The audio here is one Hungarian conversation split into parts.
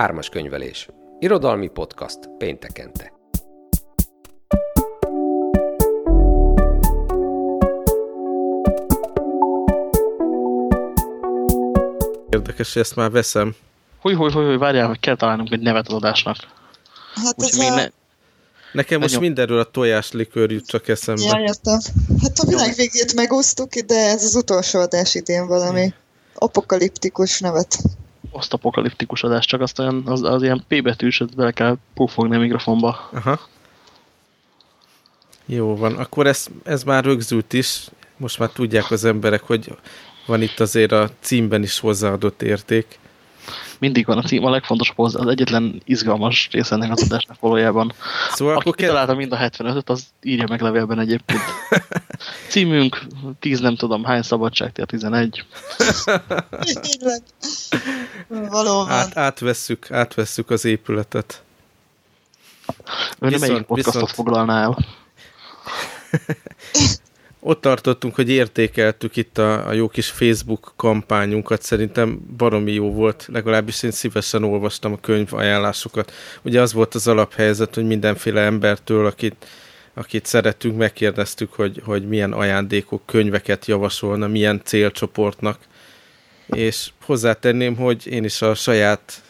Ármas könyvelés. Irodalmi podcast péntekente. Érdekes, hogy ezt már veszem. Húj, húj, húj, húj, várjál, hogy kell találnunk egy nevet az adásnak. Hát ez a... ne, Nekem most Nagyon- mindenről a tojáslikőr jut csak eszembe. Ja, értem. Hát a világ végét megosztuk, de ez az utolsó adás idén valami apokaliptikus nevet. Osztapokaliptikus adás, csak azt olyan, az, az ilyen P betűs, bele kell pufogni a mikrofonba. Aha. Jó van, akkor ez, ez már rögzült is. Most már tudják az emberek, hogy van itt azért a címben is hozzáadott érték. Mindig van a cím, a legfontosabb hozzá, az egyetlen izgalmas része ennek az adásnak valójában. Szóval Aki akkor kell... kitalálta mind a 75-öt, az írja meg levélben egyébként. Címünk, 10 nem tudom, hány szabadságtér, 11. Tényleg. Valóban. át, átvesszük, átvesszük az épületet. Ön Viszont- melyik podcastot viszont- foglalná el? Ott tartottunk, hogy értékeltük itt a, a jó kis Facebook kampányunkat. Szerintem baromi jó volt, legalábbis én szívesen olvastam a könyv ajánlásokat. Ugye az volt az alaphelyzet, hogy mindenféle embertől, akit, akit szeretünk, megkérdeztük, hogy, hogy milyen ajándékok, könyveket javasolna, milyen célcsoportnak. És hozzátenném, hogy én is a saját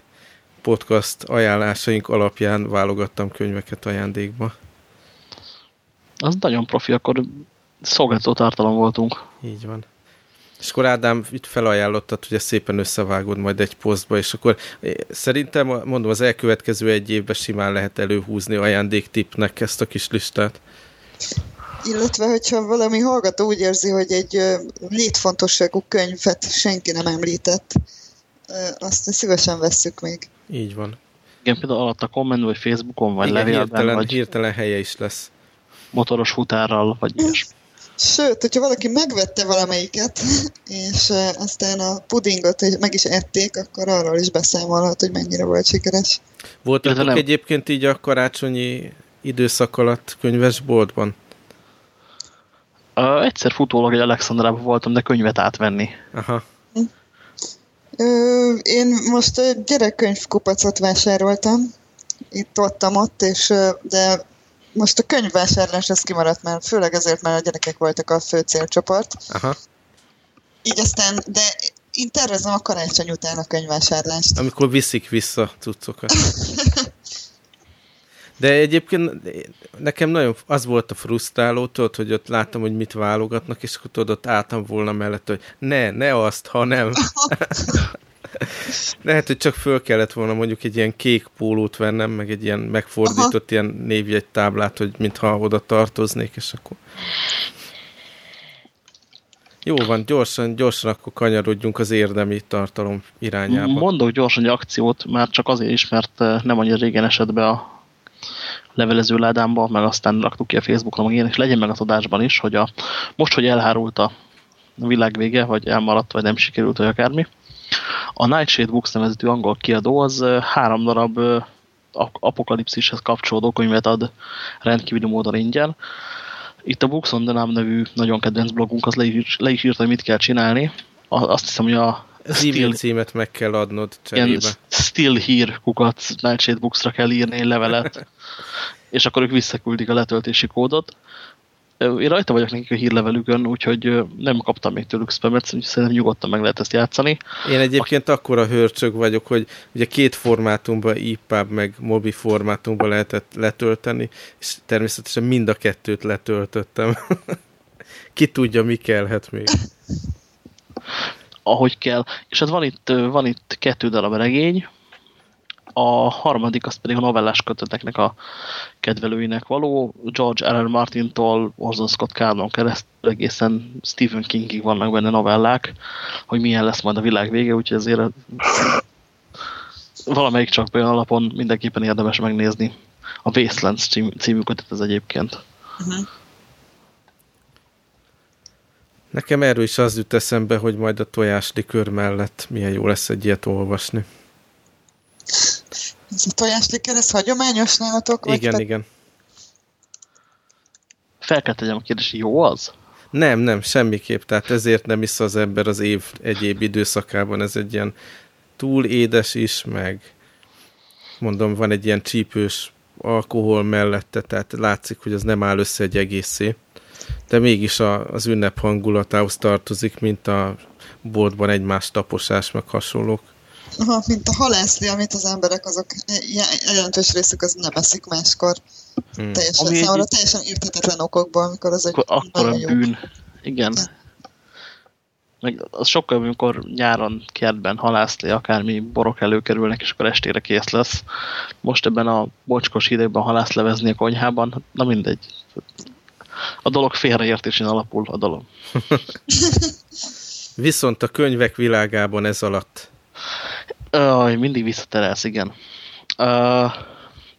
podcast ajánlásaink alapján válogattam könyveket ajándékba. Az nagyon profi, akkor szolgáltató tartalom voltunk. Így van. És akkor Ádám itt felajánlottad, hogy ezt szépen összevágod majd egy posztba, és akkor eh, szerintem, mondom, az elkövetkező egy évben simán lehet előhúzni ajándéktipnek ezt a kis listát. Illetve, hogyha valami hallgató úgy érzi, hogy egy létfontosságú könyvet senki nem említett, azt szívesen vesszük még. Így van. Igen, például alatt a komment, vagy Facebookon, vagy Igen, levélben, hirtelen, vagy hirtelen helye is lesz. motoros futárral, vagy ilyesmi. Sőt, hogyha valaki megvette valamelyiket, és aztán a pudingot hogy meg is ették, akkor arról is beszámolhat, hogy mennyire volt sikeres. Voltatok Illetve nem. egyébként így a karácsonyi időszak alatt könyvesboltban? Uh, egyszer futólag egy Alexandrában voltam, de könyvet átvenni. Aha. Ö, én most gyerekkönyvkupacot vásároltam, itt ottam ott, és, de most a könyvvásárlás az kimaradt, mert főleg ezért, mert a gyerekek voltak a fő célcsoport. Aha. Így aztán, de én tervezem a karácsony után a könyvvásárlást. Amikor viszik vissza cuccokat. De egyébként nekem nagyon az volt a frusztráló, tudod, hogy ott láttam, hogy mit válogatnak, és akkor tudod, ott álltam volna mellett, hogy ne, ne azt, hanem. Lehet, hogy csak föl kellett volna mondjuk egy ilyen kék pólót vennem, meg egy ilyen megfordított Aha. ilyen névjegy táblát, hogy mintha oda tartoznék, és akkor... Jó van, gyorsan, gyorsan akkor kanyarodjunk az érdemi tartalom irányába. Mondok gyorsan egy akciót, már csak azért is, mert eh, nem annyira régen esett be a levelező ládámba, meg aztán raktuk ki a Facebookra, meg ilyen, és legyen meg az adásban is, hogy a, most, hogy elhárult a világ vége, vagy elmaradt, vagy nem sikerült, vagy akármi, a Nightshade Books nevezetű angol kiadó az három darab ap- apokalipszishez kapcsolódó könyvet ad rendkívüli módon ingyen. Itt a Books on the Nam nevű nagyon kedvenc blogunk, az le is, le is írta, hogy mit kell csinálni. Azt hiszem, hogy a Az e-mail címet meg kell adnod cserébe. still here kukat Nightshade Books-ra kell írni egy levelet, és akkor ők visszaküldik a letöltési kódot. Én rajta vagyok nekik a hírlevelükön, úgyhogy nem kaptam még tőlük spamet, szerintem nyugodtan meg lehet ezt játszani. Én egyébként akkora hörcsög vagyok, hogy ugye két formátumban, EPUB meg mobi formátumban lehetett letölteni, és természetesen mind a kettőt letöltöttem. Ki tudja, mi kellhet még. ahogy kell. És hát van itt, van itt kettő darab regény, a harmadik az pedig a novellás köteteknek a kedvelőinek való. George R. R. Martin-tól Orson Scott Cardon keresztül egészen Stephen Kingig vannak benne novellák, hogy milyen lesz majd a világ vége, úgyhogy ezért valamelyik csak olyan alapon mindenképpen érdemes megnézni. A Wastelands című, kötet ez egyébként. Uh-huh. Nekem erről is az jut eszembe, hogy majd a tojáslikőr mellett milyen jó lesz egy ilyet olvasni. Ez a tojásliker, ez hagyományos nálatok? vagy Igen, pedig- igen. Fel kell tegyem a kérdést, jó az? Nem, nem, semmiképp. Tehát ezért nem isz az ember az év egyéb időszakában. Ez egy ilyen túl édes is, meg mondom, van egy ilyen csípős alkohol mellette, tehát látszik, hogy az nem áll össze egy egészé. De mégis a, az ünnep hangulatához tartozik, mint a boltban egymás taposás, meg hasonlók. Aha, mint a halászli, amit az emberek azok jelentős részük az nem eszik máskor. Hmm. Teljesen, Ami számomra egy... teljesen érthetetlen okokból, amikor az egy akkor, a bűn. Igen. Igen. Meg az sokkal, amikor nyáron kertben halászli, akármi borok előkerülnek, és akkor estére kész lesz. Most ebben a bocskos hidegben halászlevezni a konyhában, na mindegy. A dolog félreértésén alapul a dolog. Viszont a könyvek világában ez alatt. Aj, mindig visszaterelsz, igen. Uh,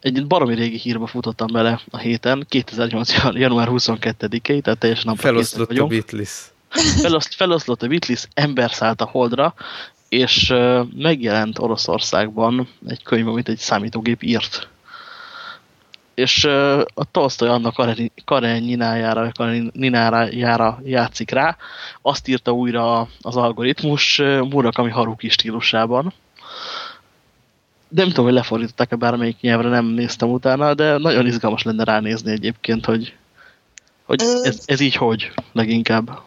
egy baromi régi hírba futottam bele a héten, 2008. január 22-i, tehát teljesen napra Feloszlott a Beatles. Feloszt, feloszlott a Beatles, ember szállt a holdra, és uh, megjelent Oroszországban egy könyv, amit egy számítógép írt. És uh, a Tolstoy annak Kareninájára, Kareninájára játszik rá, azt írta újra az algoritmus uh, Murakami Haruki stílusában nem tudom, hogy lefordították-e bármelyik nyelvre, nem néztem utána, de nagyon izgalmas lenne ránézni egyébként, hogy, hogy ez, ez így hogy leginkább.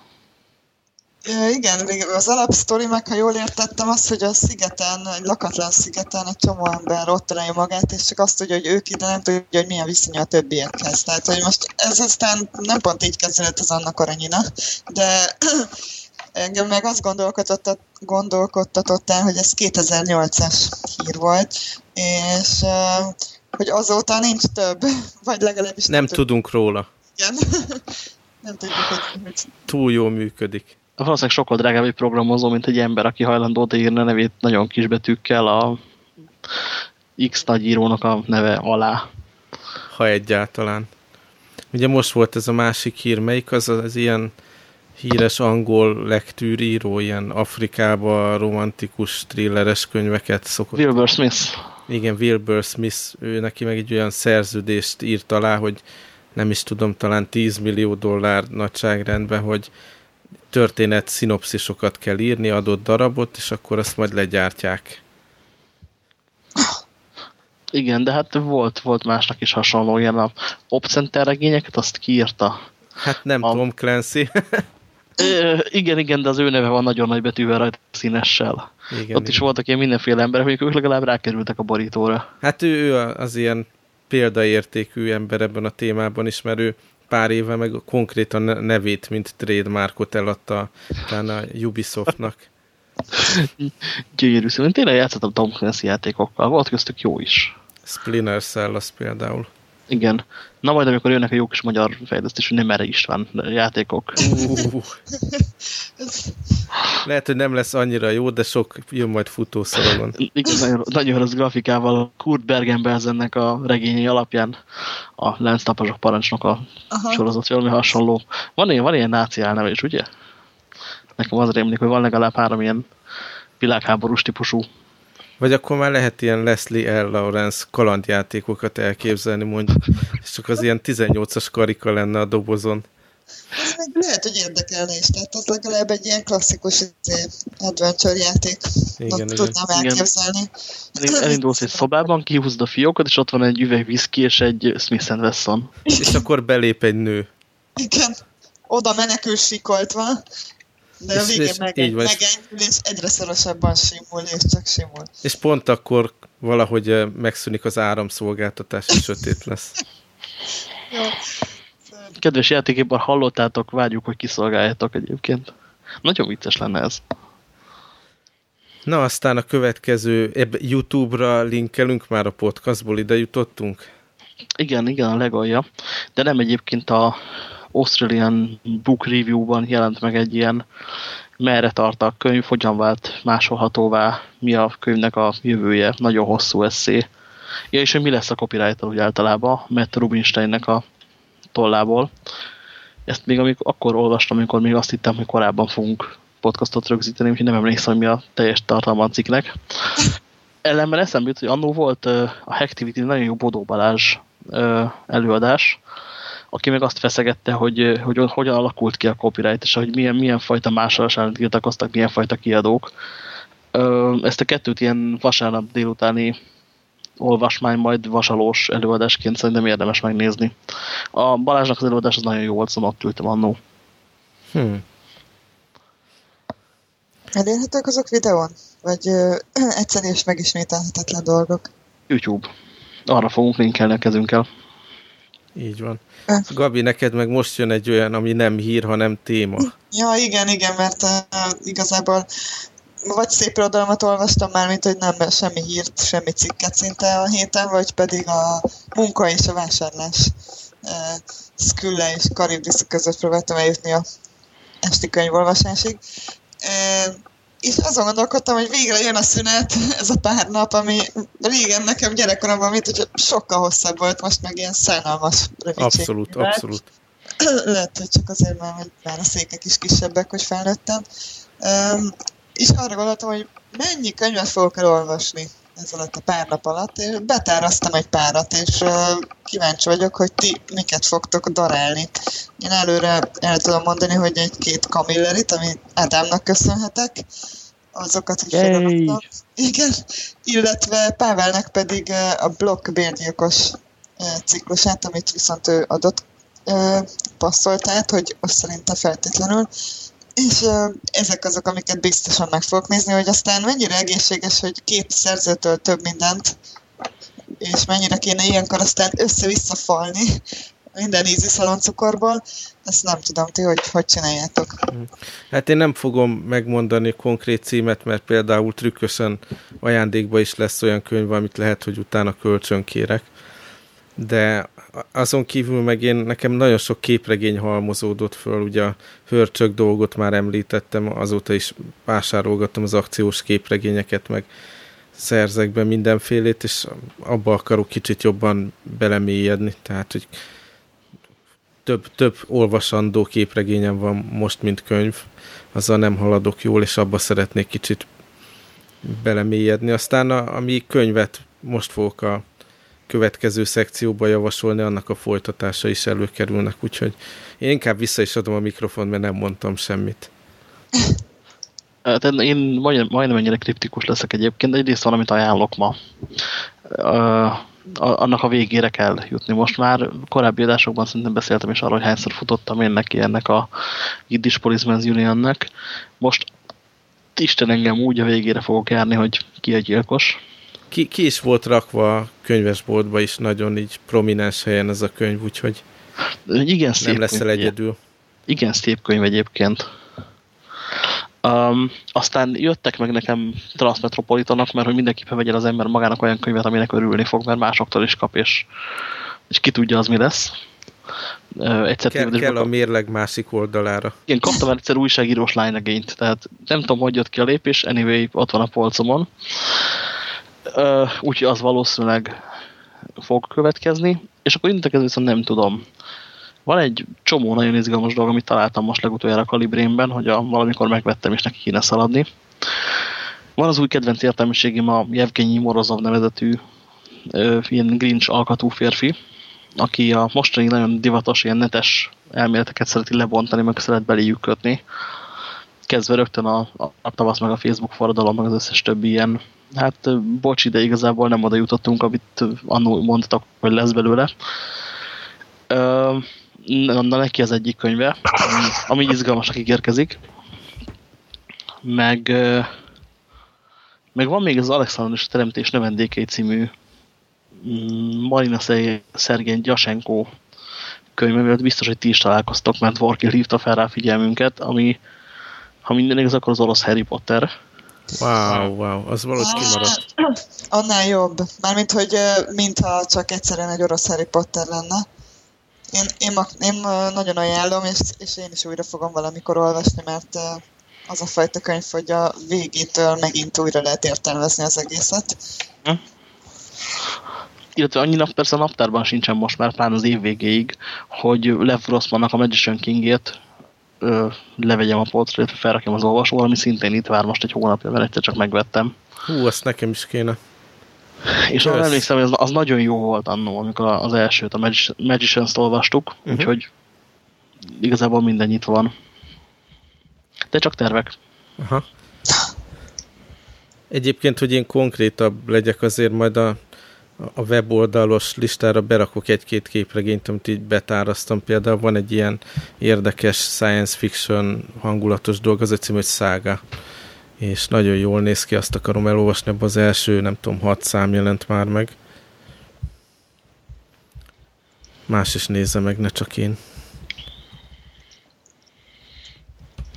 Igen, az alapsztori meg, ha jól értettem, az, hogy a szigeten, egy lakatlan szigeten egy csomó ember ott találja magát, és csak azt tudja, hogy ők ide nem tudja, hogy milyen viszonya a többiekhez. Tehát, hogy most ez aztán nem pont így kezdődött az annak aranyina, de engem meg azt gondolkodtatott, gondolkodtatott el, hogy ez 2008-as hír volt, és hogy azóta nincs több, vagy legalábbis nem, nem tudunk róla. Igen. nem tudjuk, hogy, hogy... Túl jól működik. Valószínűleg sokkal drágább egy programozó, mint egy ember, aki hajlandó odaírni a nevét nagyon kisbetűkkel a X nagyírónak a neve alá. Ha egyáltalán. Ugye most volt ez a másik hír, melyik az az ilyen híres angol lektűríró, ilyen Afrikába romantikus, thrilleres könyveket szokott. Wilbur Smith. Igen, Wilbur Smith, ő neki meg egy olyan szerződést írt alá, hogy nem is tudom, talán 10 millió dollár nagyságrendben, hogy történet szinopszisokat kell írni, adott darabot, és akkor azt majd legyártják. Igen, de hát volt, volt másnak is hasonló ilyen a Opcenter regényeket, azt kiírta. Hát nem a... Tom Clancy. Ö, igen, igen, de az ő neve van nagyon nagy betűvel rajta színessel. Igen, Ott igen. is voltak ilyen mindenféle emberek, hogy ők legalább rákerültek a borítóra. Hát ő, ő az ilyen példaértékű ember ebben a témában is, mert ő pár éve meg konkrétan nevét, mint trademarkot eladta talán a Ubisoftnak. Gyönyörű szó. Én tényleg játszottam Tom Clancy játékokkal, volt köztük jó is. Splinter Cell az például. Igen. Na majd, amikor jönnek a jó kis magyar fejlesztés, hogy nem erre István játékok. Uh. Lehet, hogy nem lesz annyira jó, de sok jön majd futószalagon. Igen, nagyon, nagyon rossz grafikával Kurt Bergen-Belsennek a regényei alapján a Lensztapasok parancsnok a Aha. sorozat valami hasonló. Van ilyen, van ilyen náci álneve is, ugye? Nekem az rémlik, hogy van legalább három ilyen világháborús típusú vagy akkor már lehet ilyen Leslie L. Lawrence kalandjátékokat elképzelni, mondjuk, és csak az ilyen 18-as karika lenne a dobozon. Ez meg lehet, hogy érdekelne is, tehát az legalább egy ilyen klasszikus izé, adventure játék. Igen, igen. tudnám elképzelni. Igen. Elindulsz egy szobában, kihúzod a fiókot, és ott van egy üveg whisky és egy Smith Wesson. És akkor belép egy nő. Igen. Oda menekül sikoltva, de a végén meg, megenyhül, és egyre szorosabban simul, és csak simul. És pont akkor valahogy megszűnik az áramszolgáltatás, és sötét lesz. Jó. Kedves játéképar, hallottátok, vágyjuk, hogy kiszolgáljátok egyébként. Nagyon vicces lenne ez. Na, aztán a következő, YouTube-ra linkelünk, már a podcastból ide jutottunk? Igen, igen, a legalja. De nem egyébként a, Australian Book Review-ban jelent meg egy ilyen merre tart a könyv, hogyan vált másolhatóvá, mi a könyvnek a jövője, nagyon hosszú eszé. Ja, és hogy mi lesz a copyright úgy általában, Matt Rubinsteinnek a tollából. Ezt még amikor, akkor olvastam, amikor még azt hittem, hogy korábban fogunk podcastot rögzíteni, úgyhogy nem emlékszem, hogy mi a teljes tartalma a cikknek. Ellenben eszembe jut, hogy annó volt a Hacktivity nagyon jó Bodó Balázs előadás, aki meg azt feszegette, hogy, hogy hogyan alakult ki a copyright, és hogy milyen, milyen fajta másolás ellen tiltakoztak, milyen fajta kiadók. Ezt a kettőt ilyen vasárnap délutáni olvasmány, majd vasalós előadásként szerintem érdemes megnézni. A Balázsnak az előadás az nagyon jó volt, szóval ott ültem annó. Hmm. Elérhetők azok videón? Vagy ö, egyszerű és megismételhetetlen dolgok? YouTube. Arra fogunk linkelni a kezünkkel. Így van. Gabi, neked meg most jön egy olyan, ami nem hír, hanem téma. Ja, igen, igen, mert uh, igazából vagy szép irodalmat olvastam már, mint hogy nem semmi hírt, semmi cikket szinte a héten, vagy pedig a munka és a vásárlás uh, Skülle és Karibdis között próbáltam eljutni a esti könyvolvasásig. Uh, és azon gondolkodtam, hogy végre jön a szünet, ez a pár nap, ami régen nekem gyerekkoromban, mint hogy sokkal hosszabb volt, most meg ilyen szánalmas rövidség. Abszolút, abszolút. Lehet, hogy csak azért, mert már a székek is kisebbek, hogy felnőttem. Um, és arra gondoltam, hogy mennyi könyvet fogok elolvasni ez alatt a pár nap alatt, és betáraztam egy párat, és uh, kíváncsi vagyok, hogy ti miket fogtok darálni. Én előre el tudom mondani, hogy egy-két kamillerit, amit Ádámnak köszönhetek, azokat is feladtam. Igen, illetve Pávelnek pedig a blokk bérgyilkos ciklusát, amit viszont ő adott, passzolt át, hogy azt szerinte feltétlenül. És uh, ezek azok, amiket biztosan meg fogok nézni, hogy aztán mennyire egészséges, hogy két szerzőtől több mindent, és mennyire kéne ilyenkor aztán össze-vissza falni minden ízi szaloncukorból. Ezt nem tudom, ti hogy, hogy csináljátok. Hát én nem fogom megmondani konkrét címet, mert például trükkösen ajándékba is lesz olyan könyv, amit lehet, hogy utána kölcsön kérek. De azon kívül meg én, nekem nagyon sok képregény halmozódott föl, ugye a hörcsök dolgot már említettem, azóta is vásárolgattam az akciós képregényeket, meg szerzek be mindenfélét, és abba akarok kicsit jobban belemélyedni, tehát hogy több, több olvasandó képregényem van most, mint könyv, azzal nem haladok jól, és abba szeretnék kicsit belemélyedni. Aztán a, ami könyvet most fogok a következő szekcióba javasolni, annak a folytatása is előkerülnek, úgyhogy én inkább vissza is adom a mikrofon, mert nem mondtam semmit. Hát én majdnem, majdnem ennyire kriptikus leszek egyébként, de egyrészt van, amit ajánlok ma. Uh, annak a végére kell jutni. Most már korábbi adásokban szerintem beszéltem is arról, hogy hányszor futottam én neki ennek a Yiddish Policeman's Unionnek. Most Isten engem úgy a végére fogok járni, hogy ki a gyilkos ki, ki is volt rakva a könyvesboltba is nagyon így prominens helyen ez a könyv, úgyhogy igen, szép nem leszel könyv. egyedül. Igen, szép könyv egyébként. Um, aztán jöttek meg nekem Transmetropolitanak, mert hogy mindenképpen vegyen az ember magának olyan könyvet, aminek örülni fog, mert másoktól is kap, és, és ki tudja az mi lesz. Uh, egyszer kell, kell a mérleg másik oldalára. Igen, kaptam egyszer újságírós lányegényt, tehát nem tudom, hogy jött ki a lépés, anyway, ott van a polcomon úgyhogy az valószínűleg fog következni, és akkor innentől viszont nem tudom. Van egy csomó nagyon izgalmas dolog, amit találtam most legutoljára a Kalibrénben, hogy a, valamikor megvettem, és neki kéne szaladni. Van az új kedvenc értelmiségim a Jevgenyi Morozov nevezetű ö, ilyen Grinch alkatú férfi, aki a mostani nagyon divatos, ilyen netes elméleteket szereti lebontani, meg szeret beléjük kötni. Kezdve rögtön a, a, a tavasz, meg a Facebook forradalom, meg az összes többi ilyen hát bocs, de igazából nem oda jutottunk, amit annól mondtak, hogy lesz belőle. Na, neki az egyik könyve, ami, izgalmasnak ígérkezik. Meg, meg van még az Alexandros Teremtés Növendékei című mm, Marina Szergény Gyasenko könyv, mert biztos, hogy ti is találkoztok, mert Vorkil hívta fel rá figyelmünket, ami ha minden igaz, akkor az orosz Harry Potter. Wow, wow, az valahogy kimaradt. Annál jobb. Mármint, hogy mintha csak egyszerűen egy orosz Harry Potter lenne. Én, én, én nagyon ajánlom, és, és én is újra fogom valamikor olvasni, mert az a fajta könyv, hogy a végétől megint újra lehet értelmezni az egészet. Hm. Illetve annyi nap persze a naptárban sincsen most már, pláne az év végéig, hogy Lev Grossmannak a Magician Kingét ö, levegyem a polcra, illetve felrakjam az olvasóval, ami szintén itt vár most egy hónapja, mert egyszer csak megvettem. Hú, azt nekem is kéne. És arra emlékszem, hogy az, az nagyon jó volt annó, amikor az elsőt, a Magic Magicians-t olvastuk, uh mhm. -huh. úgyhogy igazából minden nyitva van. De csak tervek. Aha. Egyébként, hogy én konkrétabb legyek, azért majd a a weboldalos listára berakok egy-két képregényt, amit így betárasztam. Például van egy ilyen érdekes science fiction hangulatos dolog, az egy cím, hogy Szága. És nagyon jól néz ki, azt akarom elolvasni, abban az első, nem tudom, hat szám jelent már meg. Más is nézze meg, ne csak én.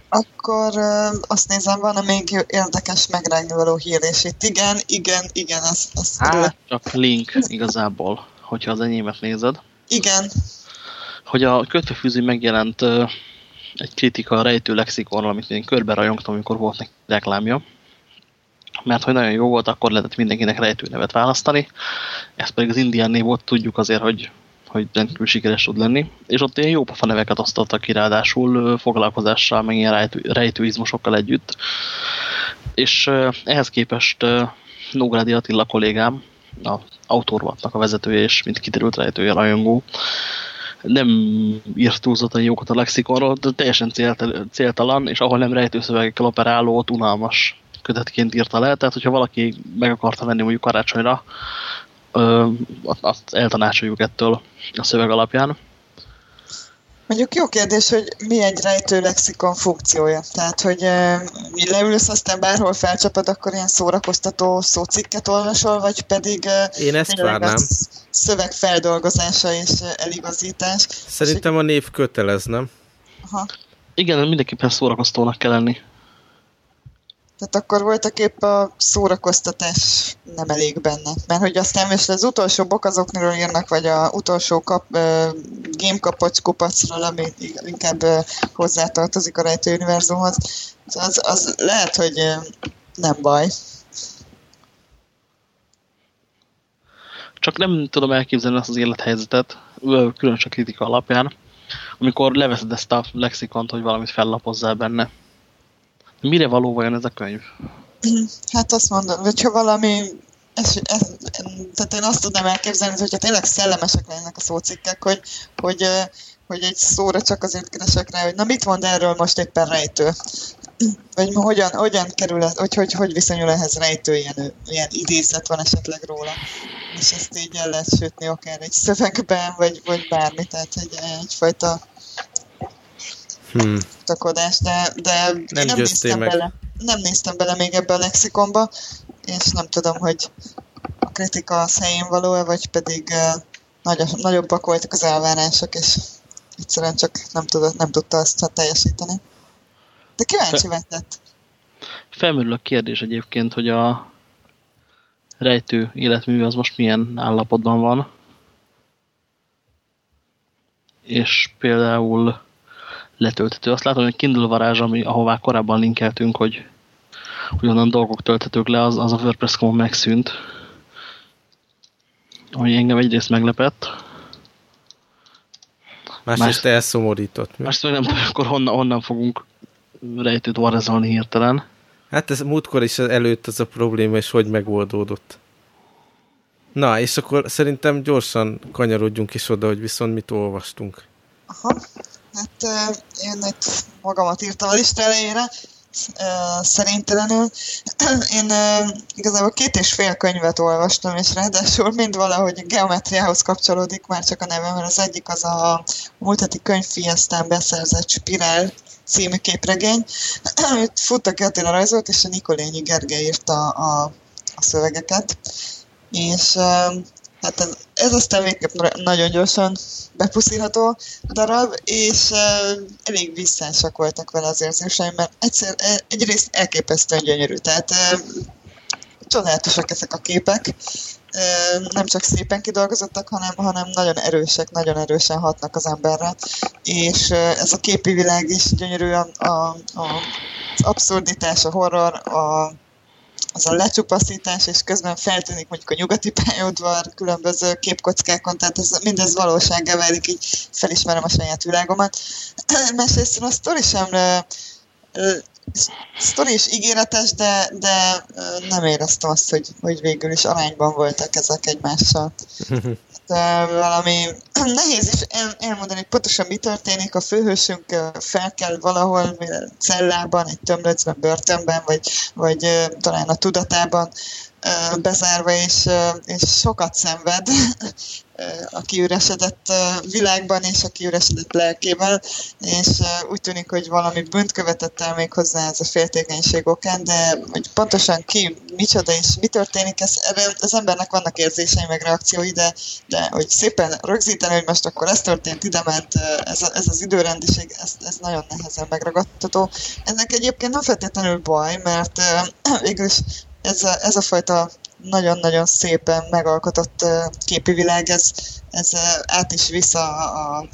Akkor uh, azt nézem, van még érdekes megrágnivaló hír, és itt igen, igen, igen, az, az Hát, csak link igazából, hogyha az enyémet nézed. Igen. Hogy a kötőfűző megjelent uh, egy kritika a rejtő lexikonról, amit én körbe rajongtam, amikor volt neki reklámja. Mert hogy nagyon jó volt, akkor lehetett mindenkinek rejtő nevet választani. Ez pedig az indián név volt, tudjuk azért, hogy hogy rendkívül sikeres tud lenni. És ott ilyen jó pofa neveket osztottak ki, ráadásul foglalkozással, meg ilyen rejtő, rejtőizmosokkal együtt. És ehhez képest Nógrádi Attila kollégám, a autorvatnak a vezetője, és mint kiderült rejtője rajongó, nem írt túlzottan jókat a lexikonról, de teljesen céltalan, és ahol nem rejtőszövegekkel operáló, ott unalmas kötetként írta le. Tehát, hogyha valaki meg akarta venni mondjuk karácsonyra, azt eltanácsoljuk ettől a szöveg alapján. Mondjuk jó kérdés, hogy mi egy rejtő lexikon funkciója. Tehát, hogy e, leülsz, aztán bárhol felcsapod, akkor ilyen szórakoztató szócikket olvasol, vagy pedig Én ezt várnám. szöveg feldolgozása és eligazítás. Szerintem a név kötelez, nem? Aha. Igen, mindenképpen szórakoztónak kell lenni. Tehát akkor voltak épp a szórakoztatás nem elég benne. Mert hogy aztán most az utolsó bok azokról írnak, vagy a utolsó kap, uh, game kapocs kupacról, ami inkább uh, hozzátartozik a rejtő univerzumhoz, az, az lehet, hogy uh, nem baj. Csak nem tudom elképzelni azt az élethelyzetet, különösen kritika alapján, amikor leveszed ezt a lexikont, hogy valamit fellapozzál benne Mire való vajon ez a könyv? Hát azt mondom, hogyha valami ez, ez, tehát én azt tudnám elképzelni, hogyha tényleg szellemesek lennek a szócikkek, hogy, hogy, hogy egy szóra csak azért keresek rá, hogy na mit mond erről most éppen rejtő? Vagy hogyan, hogyan kerül, ez, hogy, hogy, hogy viszonyul ehhez rejtő, ilyen, ilyen idézet van esetleg róla. És ezt így el lehet sütni akár egy szövegben, vagy, vagy bármi, tehát egy, egyfajta hmm. takodás, de, de nem, nem néztem meg. bele. Nem néztem bele még ebbe a lexikonba, és nem tudom, hogy a kritika a helyén való-e, vagy pedig uh, nagy, nagyobbak voltak az elvárások, és egyszerűen csak nem, tudott, nem tudta azt teljesíteni. De kíváncsi vetett. Felmerül a kérdés egyébként, hogy a rejtő életmű az most milyen állapotban van. És például letölthető. Azt látom, hogy Kindle varázs, ami, ahová korábban linkeltünk, hogy, hogy onnan dolgok tölthetők le, az, az a WordPress.com megszűnt. Ami engem egyrészt meglepett. Másrészt más, elszomorított. Másrészt meg nem tudom, akkor honnan, honnan fogunk rejtőt varázsolni hirtelen. Hát ez múltkor is előtt az a probléma, és hogy megoldódott. Na, és akkor szerintem gyorsan kanyarodjunk is oda, hogy viszont mit olvastunk. Aha. Hát én itt magamat írtam a lista elejére, szerintelenül. Én igazából két és fél könyvet olvastam, és ráadásul mind valahogy geometriához kapcsolódik már csak a nevem, mert az egyik az a múlt heti könyvfiasztán beszerzett Spirál című képregény, amit Futta Katina rajzolt, és a Nikolényi Gergely írta a, a szövegeket. És Hát ez, ez aztán végképp nagyon gyorsan bepuszilható darab, és uh, elég visszásak voltak vele az érzéseim, mert egyszer, e, egyrészt elképesztően gyönyörű, tehát uh, csodálatosak ezek a képek, uh, nem csak szépen kidolgozottak, hanem, hanem nagyon erősek, nagyon erősen hatnak az emberre, és uh, ez a képi világ is gyönyörű, a, a, a, az abszurditás, a horror, a az a lecsupaszítás, és közben feltűnik mondjuk a nyugati pályaudvar különböző képkockákon, tehát ez, mindez valósággá válik, így felismerem a saját világomat. Másrészt a sztori sem sztori is ígéretes, de, de nem éreztem azt, hogy, hogy végül is arányban voltak ezek egymással. De valami nehéz is el, elmondani, hogy pontosan mi történik. A főhősünk fel kell valahol cellában, egy tömlöcben, börtönben, vagy, vagy talán a tudatában bezárva, és, és sokat szenved a kiüresedett világban és a kiüresedett lelkében, és úgy tűnik, hogy valami bűnt követett el még hozzá ez a féltékenység okán, de hogy pontosan ki, micsoda és mi történik, ez, az embernek vannak érzései meg reakciói, de, de hogy szépen rögzíteni, hogy most akkor ez történt, ide ment, ez, ez az időrendiség, ez, ez nagyon nehezen megragadható. Ennek egyébként nem feltétlenül baj, mert végülis ez a, ez a fajta nagyon-nagyon szépen megalkotott képi világ, ez, ez át is vissza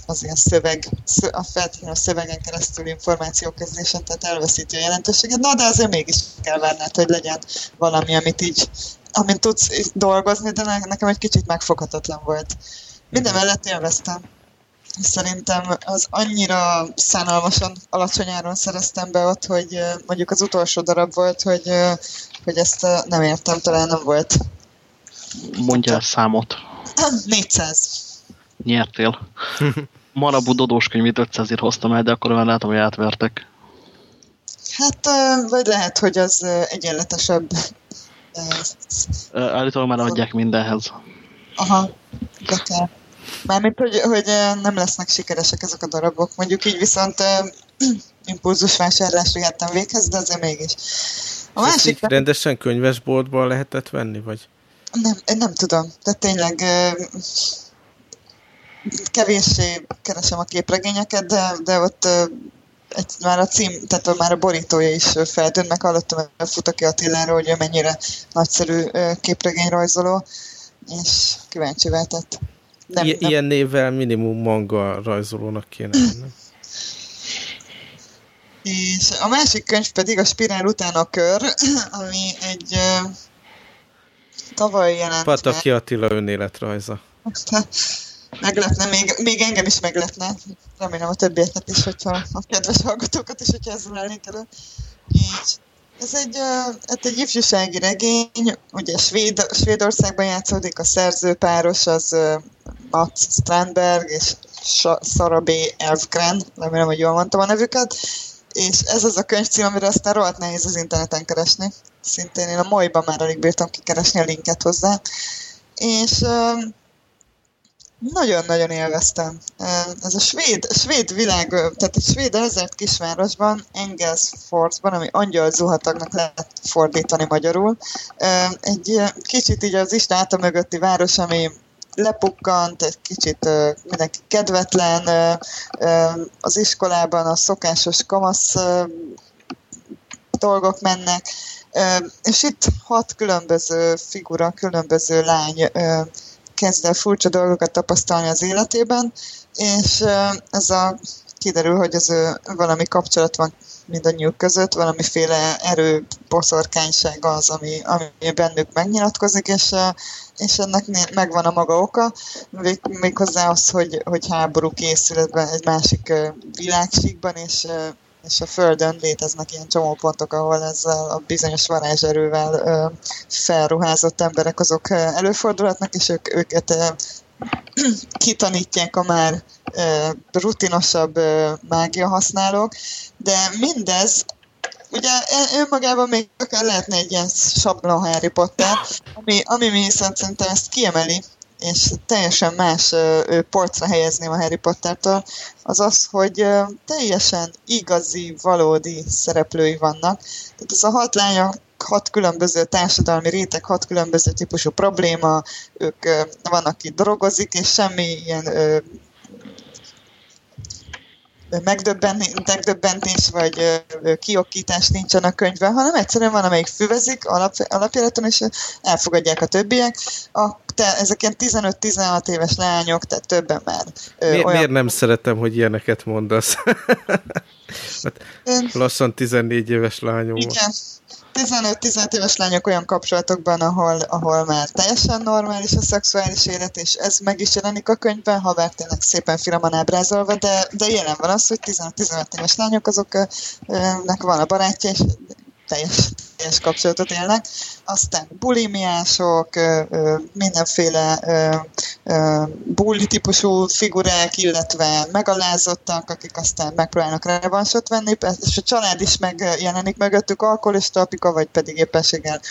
az ilyen szöveg, a feltétlenül szövegen keresztül információközlésen, tehát elveszíti a jelentőséget, na de azért mégis kell várned, hogy legyen valami, amit így, amit tudsz dolgozni, de nekem egy kicsit megfoghatatlan volt. Minden mellett élveztem. Szerintem az annyira szánalmasan alacsony áron szereztem be ott, hogy mondjuk az utolsó darab volt, hogy hogy ezt nem értem, talán nem volt. Mondja el számot. 400. Nyertél. Marabu Dodós könyvét 500 ért hoztam el, de akkor már látom, hogy átvertek. Hát, vagy lehet, hogy az egyenletesebb. Állítólag már adják mindenhez. Aha, de kell. Mármint, hogy, hogy nem lesznek sikeresek ezek a darabok. Mondjuk így viszont impulzus vásárlásra jöttem véghez, de azért mégis. A másik... Nem... rendesen könyvesboltban lehetett venni, vagy? Nem, nem tudom. De tényleg kevéssé keresem a képregényeket, de, de ott egy, már a cím, tehát már a borítója is feltűnt, meg hallottam a Futaki Attiláról, hogy mennyire nagyszerű képregényrajzoló, és kíváncsi váltott. Nem, I- nem. Ilyen névvel minimum manga rajzolónak kéne lenni. És a másik könyv pedig a Spirál után a kör, ami egy uh, tavaly jelent Pataki Attila önéletrajza. Meglepne, még, még engem is meglepne. Remélem a többieket is, hogyha a kedves hallgatókat is, hogyha ezzel elő. Így. Ez egy, ez egy ifjúsági regény, ugye Svéd, Svédországban játszódik, a szerzőpáros az Mats Strandberg és Sarabé Elfgren, remélem, hogy jól mondtam a nevüket, és ez az a könyvcím, amire aztán rohadt nehéz az interneten keresni. Szintén én a mai már alig bírtam kikeresni a linket hozzá. És nagyon-nagyon élveztem. Ez a svéd, svéd világ, tehát egy svéd ezert kisvárosban, Engelsfordsban, ami angyal zuhatagnak lehet fordítani magyarul. Egy kicsit így az Isten mögötti város, ami lepukkant, egy kicsit mindenki kedvetlen, az iskolában a szokásos kamasz dolgok mennek, és itt hat különböző figura, különböző lány kezd furcsa dolgokat tapasztalni az életében, és ez a kiderül, hogy ez uh, valami kapcsolat van mindannyiuk között, valamiféle erő, boszorkányság az, ami, ami bennük megnyilatkozik, és, és ennek megvan a maga oka, még, méghozzá az, hogy, hogy háború készül egy másik világsíkban, és, és a Földön léteznek ilyen csomópontok, ahol ezzel a bizonyos varázserővel felruházott emberek azok előfordulhatnak, és ők, őket kitanítják a már rutinosabb mágia használók, de mindez ugye önmagában még akár lehetne egy ilyen sablon Harry Potter, ami, ami mi szerintem ezt kiemeli, és teljesen más ő polcra helyezném a Harry Pottertől, az az, hogy teljesen igazi, valódi szereplői vannak. Tehát ez a hat lány hat különböző társadalmi réteg, hat különböző típusú probléma, ők van, aki drogozik, és semmi ilyen megdöbbentés vagy kiokítás nincsen a könyvben, hanem egyszerűen van, amelyik füvezik alap, alapjáraton, és elfogadják a többiek. A, te, ezek ilyen 15-16 éves lányok, tehát többen már. Mi, olyan... Miért nem szeretem, hogy ilyeneket mondasz? hát lassan 14 éves lányom Igen. 15-16 éves lányok olyan kapcsolatokban, ahol, ahol már teljesen normális a szexuális élet, és ez meg is jelenik a könyvben, ha bár tényleg szépen finoman ábrázolva, de, de jelen van az, hogy 15-15 éves lányok azoknak van a barátja, és teljes, teljes kapcsolatot élnek. Aztán bulimiások, mindenféle bulli típusú figurák, illetve megalázottak, akik aztán megpróbálnak revansot venni, és a család is megjelenik mögöttük, alkoholista apika, vagy pedig éppenséggel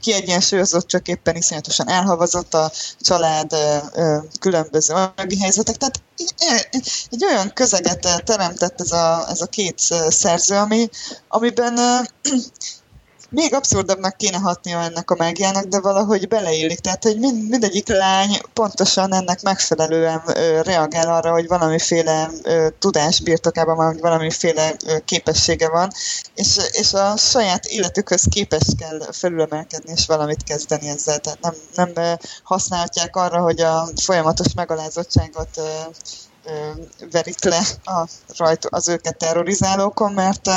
kiegyensúlyozott, csak éppen iszonyatosan elhavazott a család különböző anyagi helyzetek. Tehát egy olyan közeget teremtett ez a, ez a két szerző, ami, amiben még abszurdabbnak kéne hatnia ennek a mágiának, de valahogy beleillik. Tehát, hogy mind, mindegyik lány pontosan ennek megfelelően ö, reagál arra, hogy valamiféle ö, tudás birtokában van, hogy valamiféle ö, képessége van, és, és a saját életükhöz képes kell felülemelkedni, és valamit kezdeni ezzel. Tehát nem, nem használhatják arra, hogy a folyamatos megalázottságot ö, verik le a, rajta, az őket terrorizálókon, mert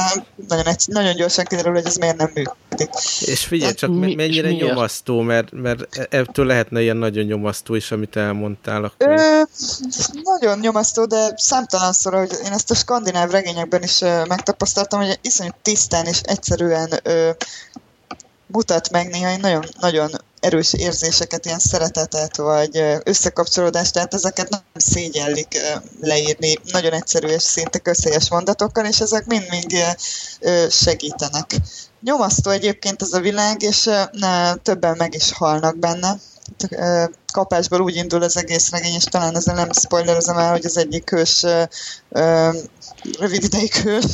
nagyon, egy, nagyon gyorsan kiderül, hogy ez miért nem működik. És figyelj csak, mi, mennyire mi nyomasztó, mert, mert ettől lehetne ilyen nagyon nyomasztó is, amit elmondtál. Akkor... Ö, nagyon nyomasztó, de számtalanszor, hogy én ezt a skandináv regényekben is megtapasztaltam, hogy iszonyú tisztán és egyszerűen ö, mutat meg néha nagyon, nagyon erős érzéseket, ilyen szeretetet, vagy összekapcsolódást, tehát ezeket nem szégyellik leírni nagyon egyszerű és szinte közhelyes mondatokkal, és ezek mind-mind segítenek. Nyomasztó egyébként ez a világ, és többen meg is halnak benne. Kapásból úgy indul az egész regény, és talán ezzel nem spoilerezem el, hogy az egyik hős, rövid ideig hős,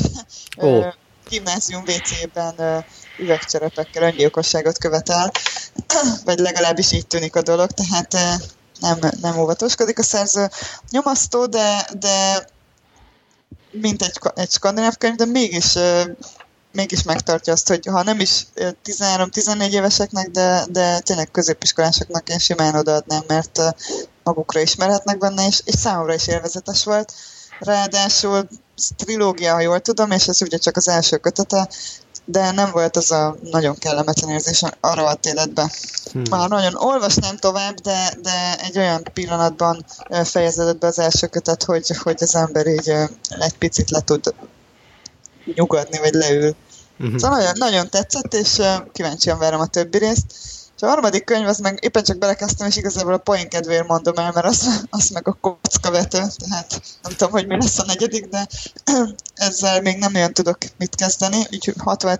oh. gimnázium WC-ben üvegcserepekkel öngyilkosságot követel, vagy legalábbis így tűnik a dolog, tehát eh, nem, nem óvatoskodik a szerző. Nyomasztó, de, de mint egy, egy skandináv könyv, de mégis eh, mégis megtartja azt, hogy ha nem is 13-14 eh, éveseknek, de, de tényleg középiskolásoknak én simán odaadnám, mert magukra ismerhetnek benne, és, és számomra is élvezetes volt. Ráadásul trilógia, ha jól tudom, és ez ugye csak az első kötete, de nem volt az a nagyon kellemetlen érzés arra a életbe. Hmm. Már nagyon olvasnám tovább, de, de egy olyan pillanatban fejeződött be az első kötet, hogy, hogy az ember így egy picit le tud nyugodni, vagy leül. Uh-huh. Szóval nagyon, nagyon tetszett, és kíváncsian várom a többi részt. És a harmadik könyv, az meg éppen csak belekezdtem, és igazából a poén kedvéért mondom el, mert az, az meg a kockavető, tehát nem tudom, hogy mi lesz a negyedik, de ezzel még nem olyan tudok mit kezdeni, úgyhogy 60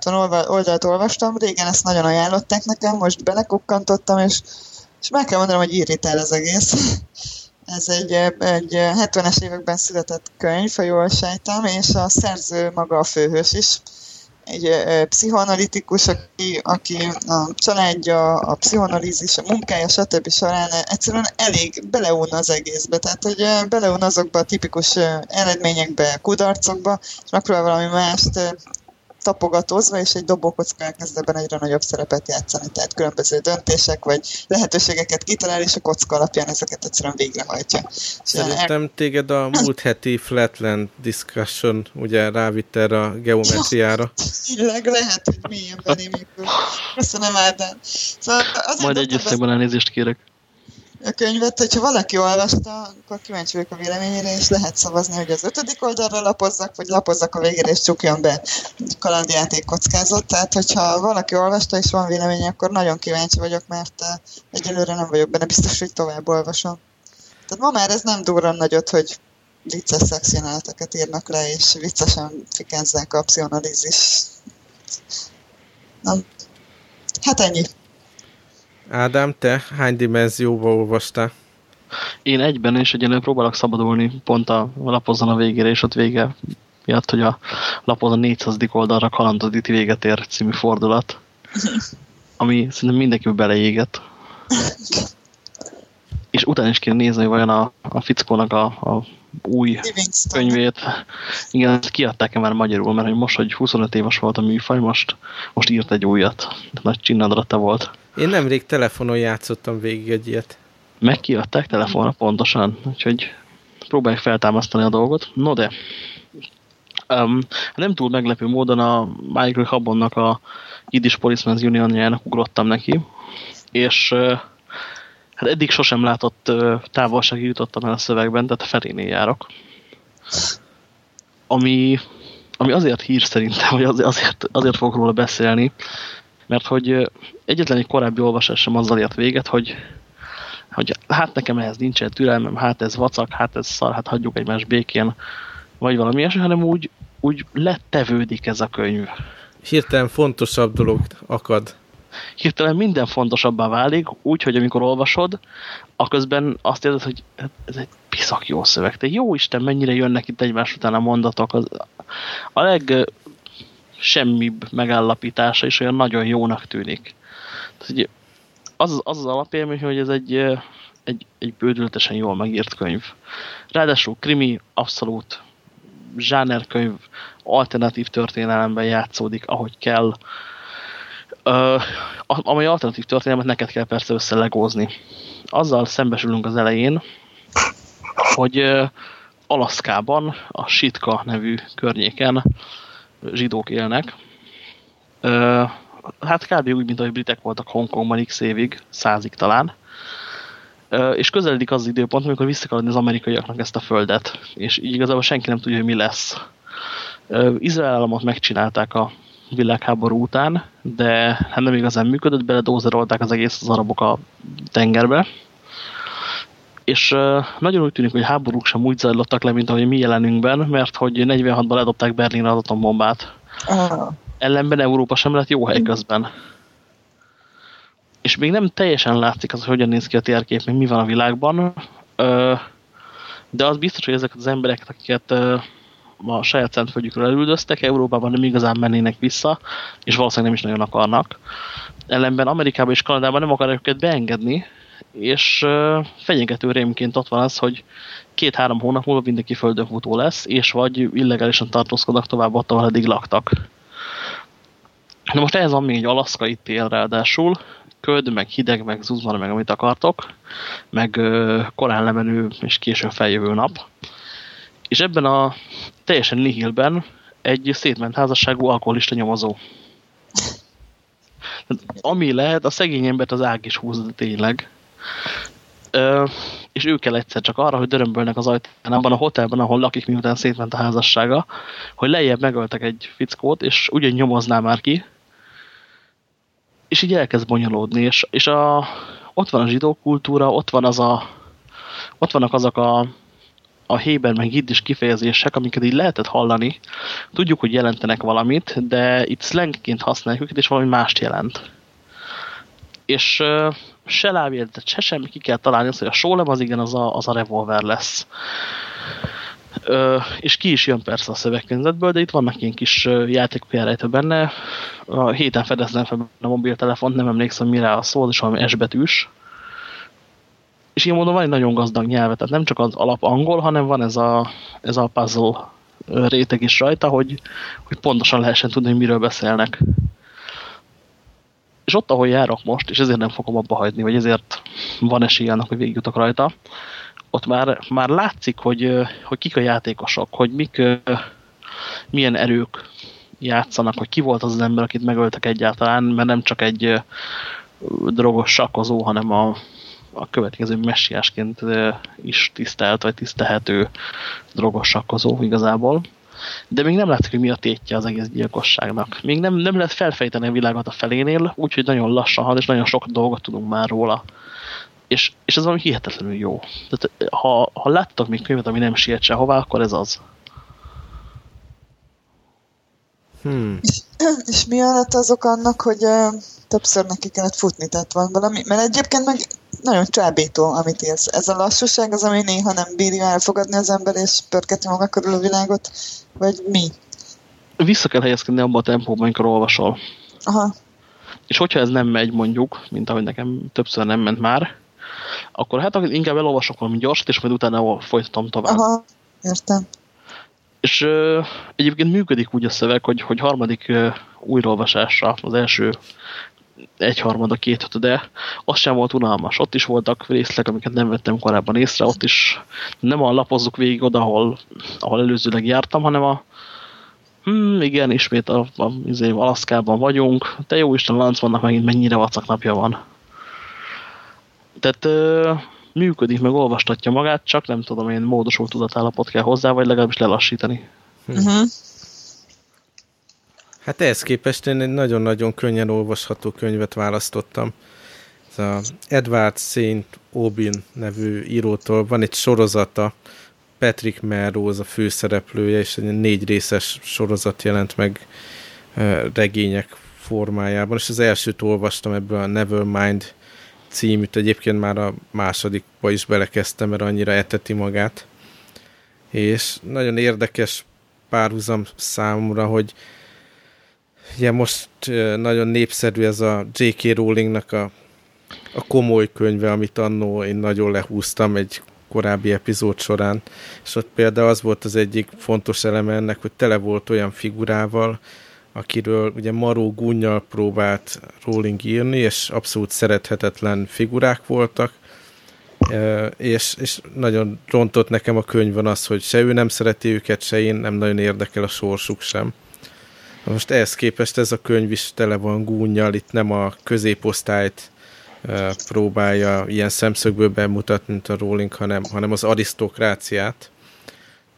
oldalt olvastam, régen ezt nagyon ajánlották nekem, most belekukkantottam, és, és meg kell mondanom, hogy irritál az egész. Ez egy, egy 70-es években született könyv, ha jól sejtem, és a szerző maga a főhős is egy pszichoanalitikus, aki, aki a családja, a pszichoanalízis, a munkája, stb. során egyszerűen elég beleun az egészbe. Tehát, hogy beleun azokba a tipikus eredményekbe, kudarcokba, és megpróbál valami mást tapogatózva, és egy dobókocka elkezd ebben egyre nagyobb szerepet játszani. Tehát különböző döntések, vagy lehetőségeket kitalál, és a kocka alapján ezeket egyszerűen végrehajtja. Szerintem el... téged a múlt heti Flatland discussion ugye rávitt erre a geometriára. Tényleg lehet, hogy mélyen benémépül. Köszönöm, Ádám. Szóval Majd egy összegben elnézést kérek a könyvet, hogyha valaki olvasta, akkor kíváncsi vagyok a véleményére, és lehet szavazni, hogy az ötödik oldalra lapozzak, vagy lapozzak a végére, és csukjon be kalandjáték kockázat. Tehát, hogyha valaki olvasta, és van véleménye, akkor nagyon kíváncsi vagyok, mert eh, egyelőre nem vagyok benne biztos, hogy tovább olvasom. Tehát ma már ez nem durran nagyot, hogy vicces szexjeleneteket írnak le, és viccesen fikázzák a pszichonalízis. Na, hát ennyi. Ádám, te hány dimenzióba olvastál? Én egyben, és egyenlően próbálok szabadulni pont a lapozon a végére, és ott vége miatt, hogy a lapon a 400. oldalra kalandodik véget ér című fordulat, ami szerintem mindenki beleégett. És utána is kéne nézni, hogy vajon a, a fickónak a, a új könyvét. Igen, ezt kiadták-e már magyarul, mert hogy most, hogy 25 éves volt a műfaj, most, most írt egy újat. Nagy csinnadrata volt. Én nemrég telefonon játszottam végig egy ilyet. Megkiadták telefonra pontosan, úgyhogy próbálják feltámasztani a dolgot. No de, Um, nem túl meglepő módon a Michael Habonnak a Yiddish Policeman's Unionjának ugrottam neki, és uh, hát eddig sosem látott uh, távolsági jutottam el a szövegben, tehát a felénél járok. Ami, ami azért hír szerintem, hogy azért, azért fogok róla beszélni, mert hogy egyetlen egy korábbi olvasás sem azzal ért véget, hogy, hogy hát nekem ehhez nincsen türelmem, hát ez vacak, hát ez szar, hát hagyjuk egymás békén, vagy valami ilyesmi, hanem úgy, úgy letevődik ez a könyv. Hirtelen fontosabb dolog akad. Hirtelen minden fontosabbá válik, úgy, hogy amikor olvasod, aközben azt érzed, hogy ez egy piszak jó szöveg. De jó Isten, mennyire jönnek itt egymás után a mondatok. Az, a leg semmibb megállapítása is olyan nagyon jónak tűnik. Tehát, az, az az alapélmény, hogy ez egy, egy, egy bődültesen jól megírt könyv. Ráadásul krimi, abszolút zsánerkönyv, alternatív történelemben játszódik, ahogy kell. Uh, amely alternatív történelmet neked kell persze összelegózni. Azzal szembesülünk az elején, hogy Alaszkában, a Sitka nevű környéken zsidók élnek. Hát kb. úgy, mint ahogy britek voltak Hongkongban x évig, százig talán. És közeledik az, időpont, amikor vissza kell adni az amerikaiaknak ezt a földet. És így igazából senki nem tudja, hogy mi lesz. Uh, Izrael államot megcsinálták a világháború után, de hát nem igazán működött, beledózerolták az egész az arabok a tengerbe. És nagyon úgy tűnik, hogy háborúk sem úgy zajlottak le, mint ahogy mi jelenünkben, mert hogy 46-ban ledobták Berlinre az atombombát. Uh. Ellenben Európa sem lett jó hely közben. És még nem teljesen látszik az, hogy hogyan néz ki a térkép, még mi van a világban, de az biztos, hogy ezek az emberek, akiket a saját szentföldjükről elüldöztek, Európában nem igazán mennének vissza, és valószínűleg nem is nagyon akarnak. Ellenben Amerikában és Kanadában nem akarják őket beengedni, és fenyegető rémként ott van az, hogy két-három hónap múlva mindenki földön futó lesz, és vagy illegálisan tartózkodnak tovább ott, ahol eddig laktak. Na most ez van még egy alaszkai tél ráadásul, köd, meg hideg, meg zuzmar, meg amit akartok, meg uh, korán lemenő és későn feljövő nap. És ebben a teljesen nihilben egy szétment házasságú alkoholista nyomozó. Ami lehet, a szegény embert az ág is húzza tényleg. Ö, és ő kell egyszer csak arra, hogy dörömbölnek az ajtán abban a hotelben, ahol lakik, miután szétment a házassága, hogy lejjebb megöltek egy fickót, és ugyan nyomozná már ki, és így elkezd bonyolódni, és, és a, ott van a zsidó kultúra, ott van az a ott vannak azok a a Héber meg is kifejezések, amiket így lehetett hallani. Tudjuk, hogy jelentenek valamit, de itt slangként használjuk őket, és valami mást jelent. És se lábjegyzet, se semmi ki kell találni azt, hogy a sólem az igen, az a, az a revolver lesz. Uh, és ki is jön persze a szövegkörnyezetből, de itt vannak ilyen kis játékok benne. A héten fedeztem fel a mobiltelefont, nem emlékszem mire a szó, és valami esbetűs és ilyen módon van egy nagyon gazdag nyelve, tehát nem csak az alap angol, hanem van ez a, ez a puzzle réteg is rajta, hogy, hogy pontosan lehessen tudni, hogy miről beszélnek. És ott, ahol járok most, és ezért nem fogom abba hagyni, vagy ezért van esély annak, hogy végigjutok rajta, ott már, már látszik, hogy, hogy kik a játékosok, hogy mik, milyen erők játszanak, hogy ki volt az az ember, akit megöltek egyáltalán, mert nem csak egy drogos sakkozó, hanem a, a következő messiásként is tisztelt, vagy tisztelhető drogosakkozó igazából. De még nem látszik, hogy mi a tétje az egész gyilkosságnak. Még nem, nem lehet felfejteni a világot a felénél, úgyhogy nagyon lassan hal, és nagyon sok dolgot tudunk már róla. És, és ez valami hihetetlenül jó. Tehát, ha, ha láttok még könyvet, ami nem siet sehová, akkor ez az. Hmm. És, és mi lett azok annak, hogy többször neki kellett futni, tehát van valami, mert egyébként meg nagyon csábító, amit élsz. Ez a lassúság az, ami néha nem bírja elfogadni az ember, és pörgetni maga körül a világot, vagy mi? Vissza kell helyezkedni abba a tempóban, amikor olvasol. Aha. És hogyha ez nem megy mondjuk, mint ahogy nekem többször nem ment már, akkor hát inkább elolvasok valami gyorsat, és majd utána folytatom tovább. Aha, értem. És ö, egyébként működik úgy a szöveg, hogy, hogy harmadik ö, újraolvasásra az első egyharmada, két de az sem volt unalmas. Ott is voltak részletek, amiket nem vettem korábban észre, ott is nem a lapozzuk végig oda, ahol, ahol előzőleg jártam, hanem a, Hmm, igen, ismét a, a, a izé, Alaszkában vagyunk. Te jó Isten, lánc vannak megint, mennyire vacak napja van. Tehát ö, működik, meg olvastatja magát, csak nem tudom én, módosult tudatállapot kell hozzá, vagy legalábbis lelassítani. Uh -huh. Hát ehhez képest én egy nagyon-nagyon könnyen olvasható könyvet választottam. Ez a Edward St. Aubin nevű írótól van egy sorozata, Patrick Melrose a főszereplője, és egy négy részes sorozat jelent meg regények formájában, és az elsőt olvastam ebből a Nevermind címűt, egyébként már a másodikba is belekezdtem, mert annyira eteti magát. És nagyon érdekes párhuzam számomra, hogy ugye most nagyon népszerű ez a J.K. Rowlingnak a, a komoly könyve, amit annó én nagyon lehúztam egy korábbi epizód során, és ott például az volt az egyik fontos eleme ennek, hogy tele volt olyan figurával, akiről ugye Maró Gunnyal próbált Rowling írni, és abszolút szerethetetlen figurák voltak, és, és nagyon rontott nekem a könyvön az, hogy se ő nem szereti őket, se én nem nagyon érdekel a sorsuk sem. Most ehhez képest ez a könyv is tele van gúnyjal, itt nem a középosztályt próbálja ilyen szemszögből bemutatni, mint a Rowling, hanem, hanem az arisztokráciát,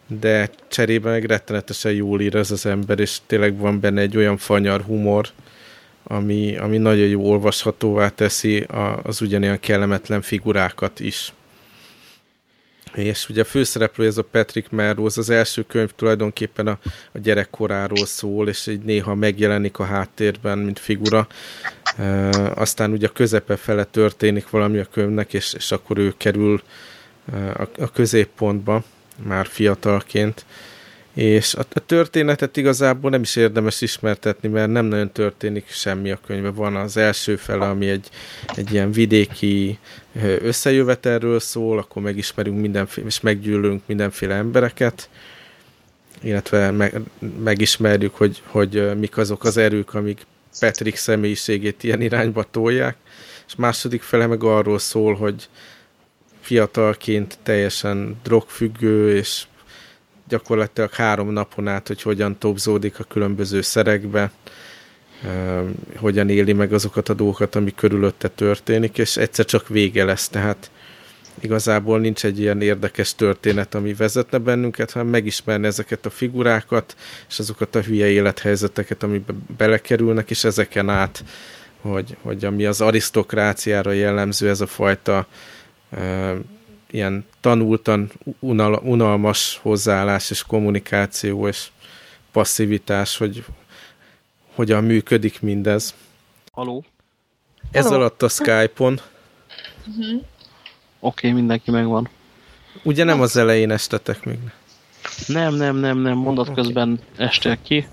de cserébe meg rettenetesen jól ír ez az ember, és tényleg van benne egy olyan fanyar humor, ami, ami nagyon jó olvashatóvá teszi az ugyanilyen kellemetlen figurákat is. És ugye a főszereplő ez a Patrick Melrose, az első könyv tulajdonképpen a, a gyerekkoráról szól, és így néha megjelenik a háttérben, mint figura. E, aztán ugye a közepe fele történik valami a könyvnek, és, és akkor ő kerül a, a középpontba, már fiatalként. És a, történetet igazából nem is érdemes ismertetni, mert nem nagyon történik semmi a könyve. Van az első fele, ami egy, egy ilyen vidéki összejövetelről szól, akkor megismerünk mindenféle, és meggyűlünk mindenféle embereket, illetve meg, megismerjük, hogy, hogy mik azok az erők, amik Patrick személyiségét ilyen irányba tolják, és második fele meg arról szól, hogy fiatalként teljesen drogfüggő, és gyakorlatilag három napon át, hogy hogyan topzódik a különböző szerekbe, hogyan éli meg azokat a dolgokat, ami körülötte történik, és egyszer csak vége lesz, tehát igazából nincs egy ilyen érdekes történet, ami vezetne bennünket, hanem megismerni ezeket a figurákat, és azokat a hülye élethelyzeteket, amiben belekerülnek, és ezeken át, hogy, hogy ami az arisztokráciára jellemző, ez a fajta ilyen tanultan unal, unalmas hozzáállás és kommunikáció és passzivitás, hogy hogyan működik mindez. Haló? Ez Haló. alatt a Skype-on. Uh-huh. Oké, okay, mindenki megvan. Ugye nem az elején estetek még? Nem, nem, nem, nem, mondat okay. közben estél ki.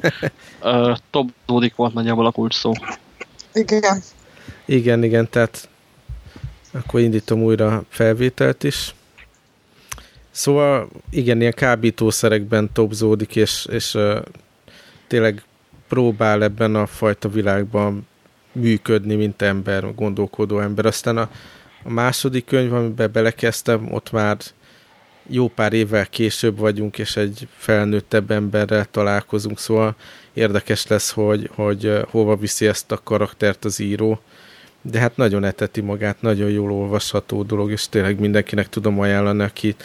uh, volt nagyjából a kulcs szó. Igen. Igen, igen, tehát akkor indítom újra felvételt is. Szóval igen, ilyen kábítószerekben topzódik, és, és tényleg próbál ebben a fajta világban működni, mint ember, gondolkodó ember. Aztán a, a második könyv, amiben belekezdtem, ott már jó pár évvel később vagyunk, és egy felnőttebb emberrel találkozunk, szóval érdekes lesz, hogy, hogy hova viszi ezt a karaktert az író de hát nagyon eteti magát, nagyon jól olvasható dolog, és tényleg mindenkinek tudom ajánlani, aki,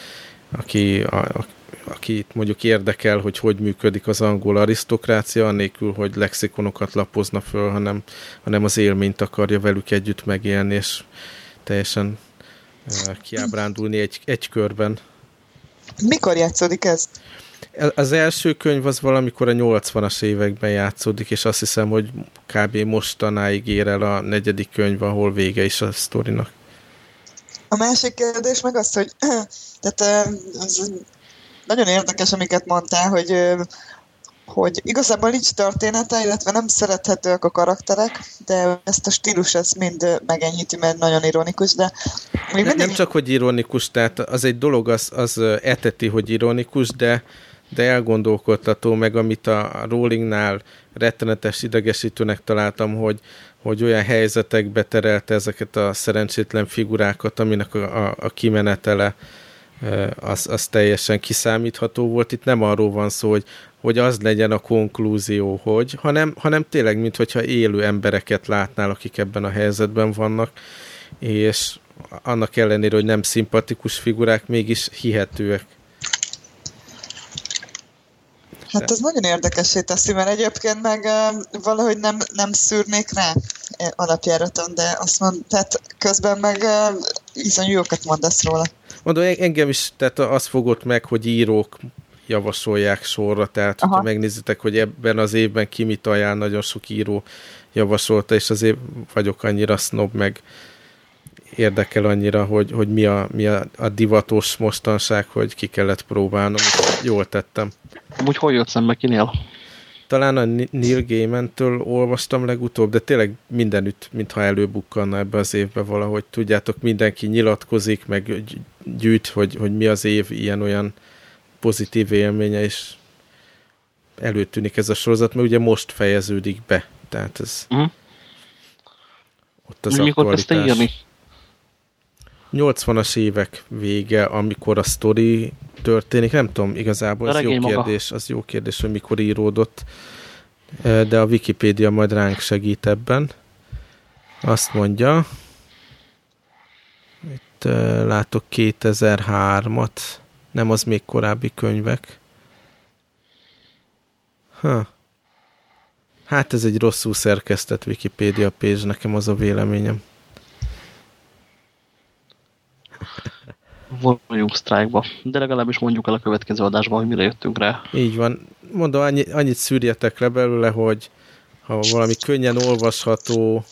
aki, a, a, akit mondjuk érdekel, hogy hogy működik az angol arisztokrácia, annélkül, hogy lexikonokat lapozna föl, hanem, hanem az élményt akarja velük együtt megélni, és teljesen uh, kiábrándulni egy, egy körben. Mikor játszódik ez? Az első könyv az valamikor a 80-as években játszódik, és azt hiszem, hogy kb. mostanáig ér el a negyedik könyv, ahol vége is a sztorinak. A másik kérdés meg az, hogy tehát az nagyon érdekes, amiket mondtál, hogy hogy igazából nincs története, illetve nem szerethetőek a karakterek, de ezt a stílus ezt mind megenyhíti, mert nagyon ironikus, de még mindig... Nem csak, hogy ironikus, tehát az egy dolog, az, az eteti, hogy ironikus, de de elgondolkodtató, meg amit a Rollingnál rettenetes idegesítőnek találtam, hogy, hogy olyan helyzetekbe terelte ezeket a szerencsétlen figurákat, aminek a, a, a kimenetele az, az teljesen kiszámítható volt. Itt nem arról van szó, hogy, hogy az legyen a konklúzió, hogy, hanem, hanem tényleg, mintha élő embereket látnál, akik ebben a helyzetben vannak, és annak ellenére, hogy nem szimpatikus figurák, mégis hihetőek. Hát ez nagyon érdekesé teszi, mert egyébként meg valahogy nem, nem szűrnék rá alapjáraton, de azt mond, tehát közben meg iszonyú jókat mondasz róla. Mondom, engem is, tehát az fogott meg, hogy írók javasolják sorra, tehát Aha. hogyha megnézitek, hogy ebben az évben ki mit ajánl, nagyon sok író javasolta, és azért vagyok annyira snob, meg érdekel annyira, hogy, hogy mi, a, mi a, a divatos mostanság, hogy ki kellett próbálnom, jól tettem. Amúgy hol jött szembe kinél? Talán a Neil Gaiman-től olvastam legutóbb, de tényleg mindenütt, mintha előbukkanna ebbe az évbe valahogy. Tudjátok, mindenki nyilatkozik, meg gyűjt, hogy, hogy mi az év ilyen-olyan pozitív élménye, és előtűnik ez a sorozat, mert ugye most fejeződik be. Tehát ez uh-huh. ott az Mikor kezdte írni? 80-as évek vége, amikor a sztori történik. Nem tudom, igazából ez jó kérdés, az jó kérdés, hogy mikor íródott, de a Wikipédia majd ránk segít ebben. Azt mondja, itt látok 2003-at, nem az még korábbi könyvek. Ha. Hát ez egy rosszul szerkesztett Wikipédia page, nekem az a véleményem. Vonuljunk sztrájkba. De legalábbis mondjuk el a következő adásban, hogy mire jöttünk rá. Így van. Mondom, annyi, annyit szűrjetek le belőle, hogy ha valami könnyen olvasható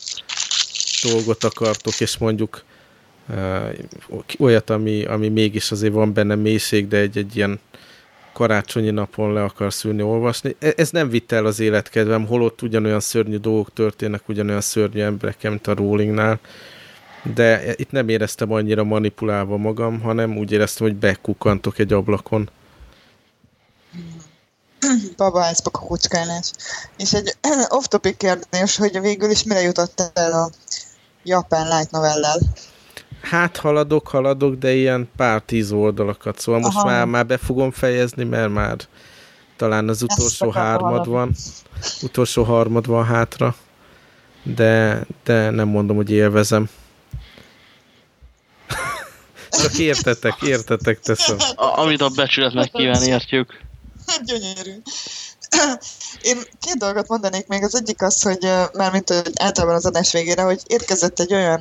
dolgot akartok, és mondjuk uh, olyat, ami, ami mégis azért van benne mélység, de egy, egy ilyen karácsonyi napon le akarsz ülni, olvasni. E, ez nem vitte el az életkedvem, holott ugyanolyan szörnyű dolgok történnek, ugyanolyan szörnyű emberek, mint a Rollingnál, de itt nem éreztem annyira manipulálva magam, hanem úgy éreztem, hogy bekukantok egy ablakon. Babaházba kukucskálás. És egy off-topic kérdés, hogy végül is mire jutott el a japán light novellel? Hát haladok, haladok, de ilyen pár tíz oldalakat, szóval Aha. most már, már be fogom fejezni, mert már talán az utolsó harmad van. Utolsó harmad van hátra, de, de nem mondom, hogy élvezem. Csak értetek, értetek, teszem. A, amit a becsületnek kíván, értjük. Hát gyönyörű. Én két dolgot mondanék még. Az egyik az, hogy mármint általában az adás végére, hogy érkezett egy olyan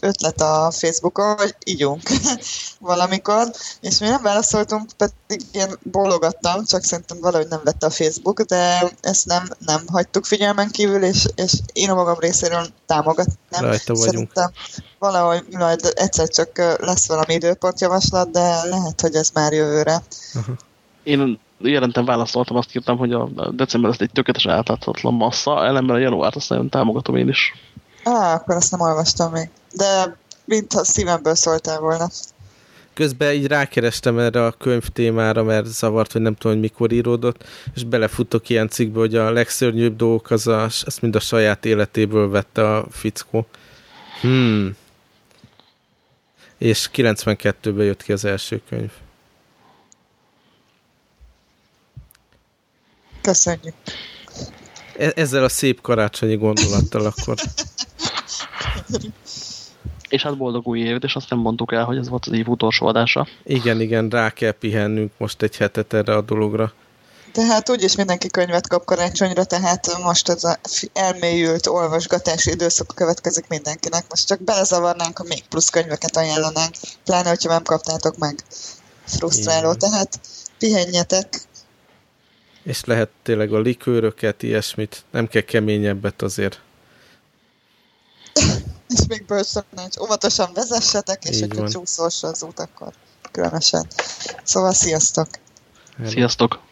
ötlet a Facebookon, hogy ígyunk valamikor, és mi nem válaszoltunk, pedig én bólogattam, csak szerintem valahogy nem vette a Facebook, de ezt nem, nem hagytuk figyelmen kívül, és, és én a magam részéről támogatnám. Rajta vagyunk. Szerintem valahogy majd egyszer csak lesz valami időpontjavaslat, de lehet, hogy ez már jövőre. Uh-huh. Én jelentem válaszoltam, azt írtam, hogy a december ez egy tökéletes átláthatatlan massza, ellenben a januárt azt nagyon támogatom én is. Á, akkor azt nem olvastam még. De mintha szívemből szóltál volna. Közben így rákerestem erre a könyv témára, mert zavart, hogy nem tudom, hogy mikor íródott, és belefutok ilyen cikkbe, hogy a legszörnyűbb dolgok az a, azt mind a saját életéből vette a fickó. Hmm. És 92-ben jött ki az első könyv. Köszönjük. E ezzel a szép karácsonyi gondolattal akkor. És hát boldog új évet, és azt nem mondtuk el, hogy ez volt az év utolsó adása. Igen, igen, rá kell pihennünk most egy hetet erre a dologra. Tehát úgyis mindenki könyvet kap karácsonyra, tehát most az a elmélyült olvasgatási időszak következik mindenkinek. Most csak belezavarnánk, ha még plusz könyveket ajánlanánk, pláne, hogyha nem kaptátok meg. Frusztráló, Igen. tehát pihenjetek, és lehet tényleg a likőröket, ilyesmit, nem kell keményebbet azért. és még nincs. Óvatosan vezessetek, és hogyha csúszós az út, akkor különösen. Szóval sziasztok! Hello. Sziasztok!